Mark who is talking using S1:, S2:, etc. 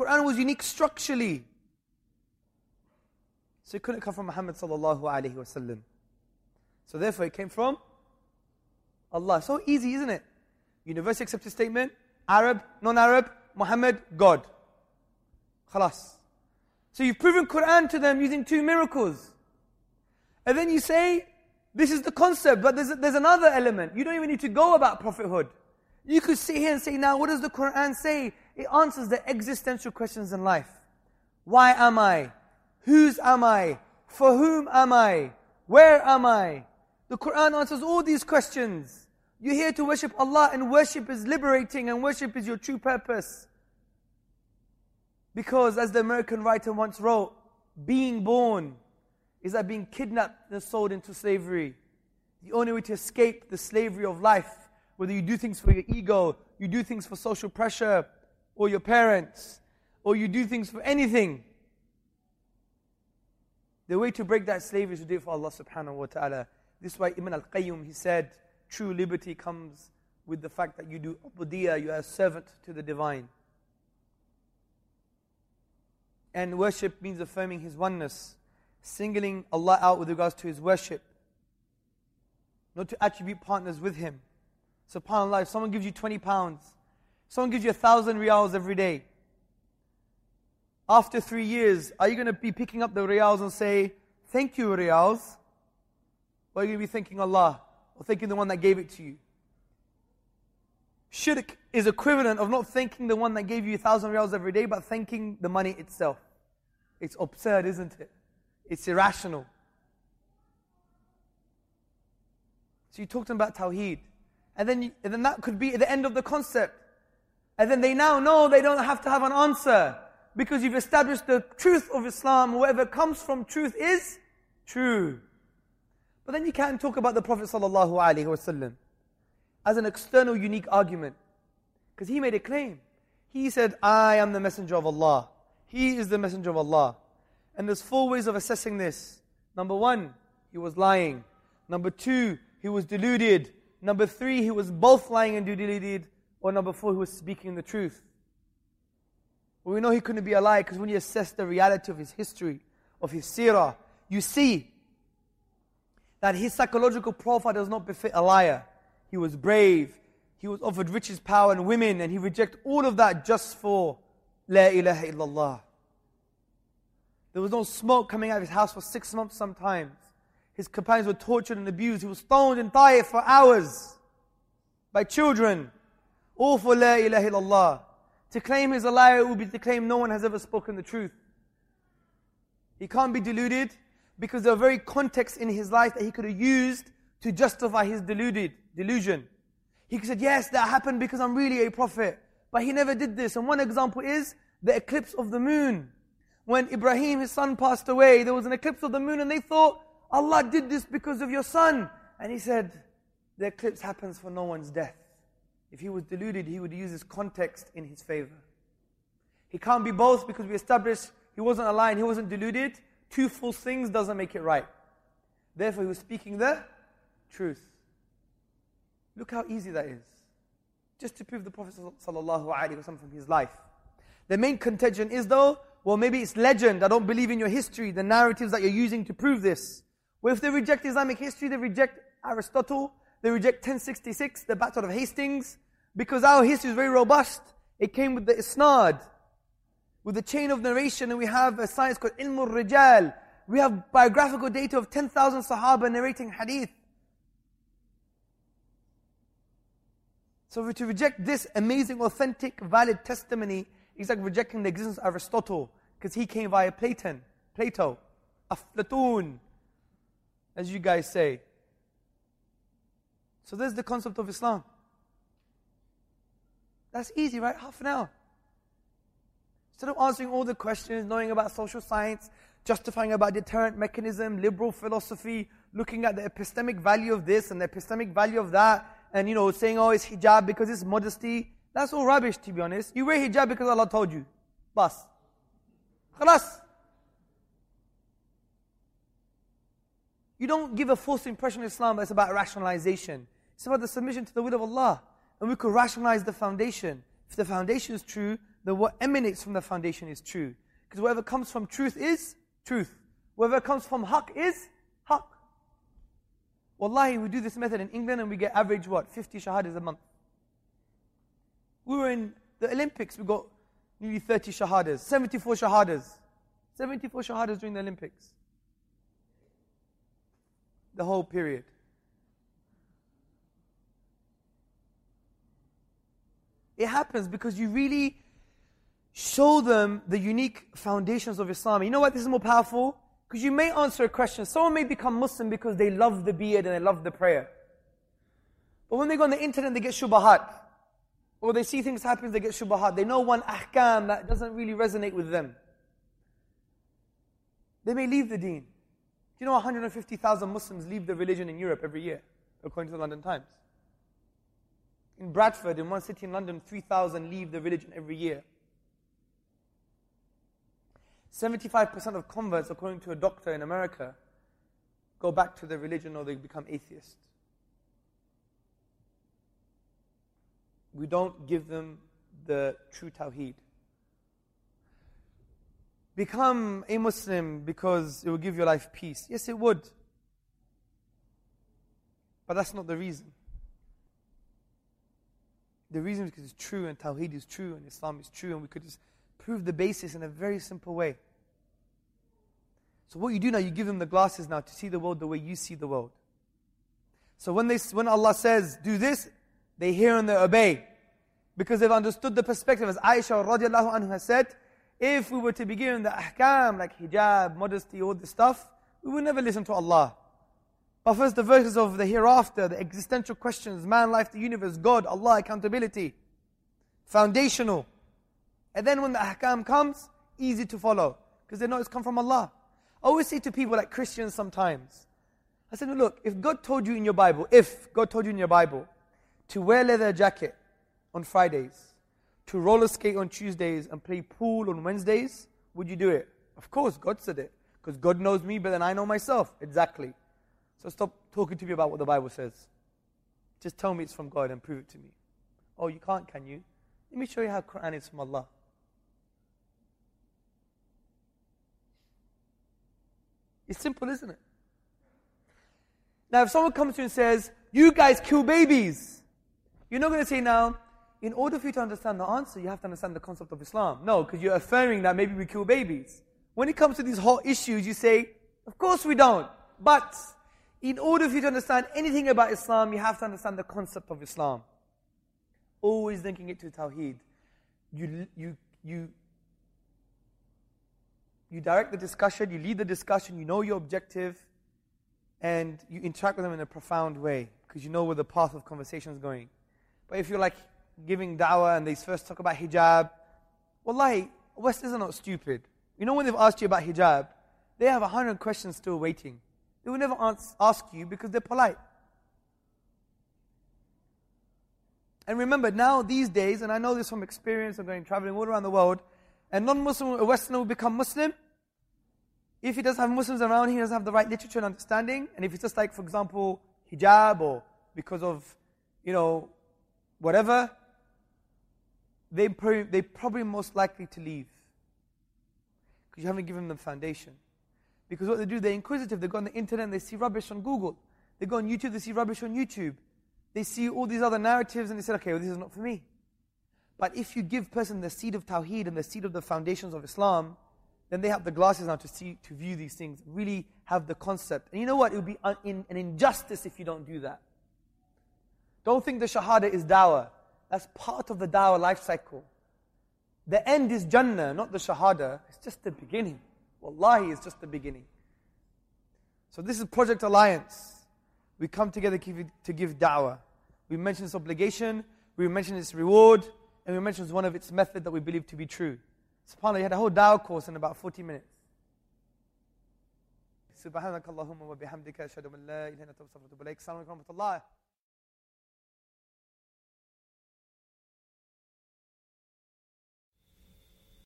S1: Quran was unique structurally. So it couldn't come from Muhammad sallallahu alaihi wasallam. So therefore it came from Allah. So easy, isn't it? Universal accepted statement, Arab, non-Arab, Muhammad, God. Khalas. So you've proven Quran to them using two miracles. And then you say, this is the concept, but there's, there's another element. You don't even need to go about prophethood. You could sit here and say, now what does the Quran say? It answers the existential questions in life. Why am I? Whose am I? For whom am I? Where am I? The Quran answers all these questions. You're here to worship Allah, and worship is liberating, and worship is your true purpose. Because, as the American writer once wrote, being born is like being kidnapped and sold into slavery. The only way to escape the slavery of life, whether you do things for your ego, you do things for social pressure, or your parents, or you do things for anything, the way to break that slavery is to do it for Allah subhanahu wa ta'ala. This is why Ibn al-Qayyim, he said, true liberty comes with the fact that you do ubudiyah, you are a servant to the divine. And worship means affirming His oneness, singling Allah out with regards to His worship, not to attribute partners with Him. SubhanAllah, if someone gives you 20 pounds, someone gives you a thousand riyals every day, after three years, are you going to be picking up the riyals and say, Thank you, riyals? Or are you going to be thanking Allah or thanking the one that gave it to you? Shirk is equivalent of not thanking the one that gave you a thousand riyals every day, but thanking the money itself. It's absurd, isn't it? It's irrational. So you talked about Tawheed. And then, and then that could be the end of the concept. And then they now know they don't have to have an answer. Because you've established the truth of Islam. Whatever comes from truth is true. But then you can't talk about the Prophet wasallam as an external unique argument. Because he made a claim. He said, I am the messenger of Allah. He is the messenger of Allah. And there's four ways of assessing this. Number one, he was lying. Number two, he was deluded. Number three, he was both lying and deluded. Or number four, he was speaking the truth. Well, we know he couldn't be a liar because when you assess the reality of his history, of his seerah, you see that his psychological profile does not befit a liar. He was brave. He was offered riches, power, and women, and he rejected all of that just for La ilaha illallah. There was no smoke coming out of his house for six months sometimes. His companions were tortured and abused. He was stoned in Taif for hours by children, for La ilaha illallah. To claim he's a liar would be to claim no one has ever spoken the truth. He can't be deluded because there are very contexts in his life that he could have used to justify his deluded delusion. He could said, yes, that happened because I'm really a prophet. But he never did this. And one example is the eclipse of the moon. When Ibrahim, his son, passed away, there was an eclipse of the moon and they thought, Allah did this because of your son. And he said, the eclipse happens for no one's death. If he was deluded, he would use this context in his favor. He can't be both because we established he wasn't a and he wasn't deluded. Two false things doesn't make it right. Therefore, he was speaking the truth. Look how easy that is. Just to prove the Prophet from his life. The main contention is though, well maybe it's legend, I don't believe in your history, the narratives that you're using to prove this. Well if they reject Islamic history, they reject Aristotle, they reject 1066, the Battle of Hastings, because our history is very robust. It came with the isnad, with the chain of narration, and we have a science called ilm rijal. We have biographical data of 10,000 Sahaba narrating hadith. So to reject this amazing, authentic, valid testimony is like rejecting the existence of Aristotle, because he came via Platon, Plato, Aflatun, as you guys say. So there's the concept of Islam. That's easy, right? Half an hour. Instead of answering all the questions, knowing about social science, justifying about deterrent mechanism, liberal philosophy, looking at the epistemic value of this and the epistemic value of that, and you know, saying, oh, it's hijab because it's modesty. That's all rubbish, to be honest. You wear hijab because Allah told you. Bas. Khalas. You don't give a false impression of Islam it's about rationalization. It's about the submission to the will of Allah. And we could rationalize the foundation. If the foundation is true, then what emanates from the foundation is true. Because whatever comes from truth is truth. Whatever comes from haq is haq. Wallahi, we do this method in England and we get average what? 50 shahadas a month. We were in the Olympics, we got nearly 30 shahadas, 74 shahadas. 74 shahadas during the Olympics. The whole period. It happens because you really show them the unique foundations of Islam. You know what? This is more powerful because you may answer a question. Someone may become Muslim because they love the beard and they love the prayer. But when they go on the internet, they get shubahat. Or they see things happen, they get shubahat. They know one ahkam that doesn't really resonate with them. They may leave the deen. Do you know 150,000 Muslims leave the religion in Europe every year, according to the London Times? In Bradford, in one city in London, 3,000 leave the religion every year. 75% of converts, according to a doctor in America, go back to their religion or they become atheists. We don't give them the true tawheed. Become a Muslim because it will give your life peace. Yes, it would. But that's not the reason. The reason is because it's true and Tawheed is true and Islam is true and we could just prove the basis in a very simple way. So what you do now, you give them the glasses now to see the world the way you see the world. So when, they, when Allah says, do this, they hear and they obey. Because they've understood the perspective. As Aisha radiallahu anhu has said, if we were to be given the ahkam, like hijab, modesty, all this stuff, we would never listen to Allah. But first the verses of the hereafter, the existential questions, man, life, the universe, God, Allah, accountability. Foundational. And then when the ahkam comes, easy to follow. Because they know it's come from Allah. I always say to people like Christians sometimes, I said, look, if God told you in your Bible, if God told you in your Bible to wear leather jacket on Fridays, to roller skate on Tuesdays and play pool on Wednesdays, would you do it? Of course, God said it. Because God knows me better than I know myself. Exactly. So stop talking to me about what the Bible says. Just tell me it's from God and prove it to me. Oh, you can't, can you? Let me show you how Quran is from Allah. It's simple, isn't it? Now, if someone comes to you and says, You guys kill babies, you're not going to say now, in order for you to understand the answer, you have to understand the concept of Islam. No, because you're affirming that maybe we kill babies. When it comes to these hot issues, you say, Of course we don't. But in order for you to understand anything about Islam, you have to understand the concept of Islam. Always linking it to Tawheed. You, you, you, you direct the discussion, you lead the discussion, you know your objective, and you interact with them in a profound way because you know where the path of conversation is going. But if you're like giving da'wah and they first talk about hijab, wallahi, West is not stupid. You know when they've asked you about hijab, they have a hundred questions still waiting. They will never ask you because they're polite. And remember, now these days, and I know this from experience of going traveling all around the world, and non-Muslim, a Westerner will become Muslim. If he doesn't have Muslims around, he doesn't have the right literature and understanding. And if it's just like, for example, hijab or because of, you know, whatever, they they're probably most likely to leave because you haven't given them the foundation. Because what they do, they're inquisitive. They go on the internet they see rubbish on Google. They go on YouTube, they see rubbish on YouTube. They see all these other narratives and they say, okay, well, this is not for me. But if you give person the seed of Tawheed and the seed of the foundations of Islam, then they have the glasses now to see, to view these things, really have the concept. And you know what? It would be an injustice if you don't do that. Don't think the Shahada is dawah. That's part of the dawah life cycle. The end is Jannah, not the Shahada. It's just the beginning. Wallahi, it's just the beginning. So this is Project Alliance. We come together to give da'wah. We mention its obligation, we mention its reward, and we mention one of its methods that we believe to be true. SubhanAllah, you had a whole da'wah course in about 40 minutes. سبحانك اللهم وبحمدك أشهد أن لا إله إلا أنت أستغفرك وأتوب إليك السلام عليكم ورحمة الله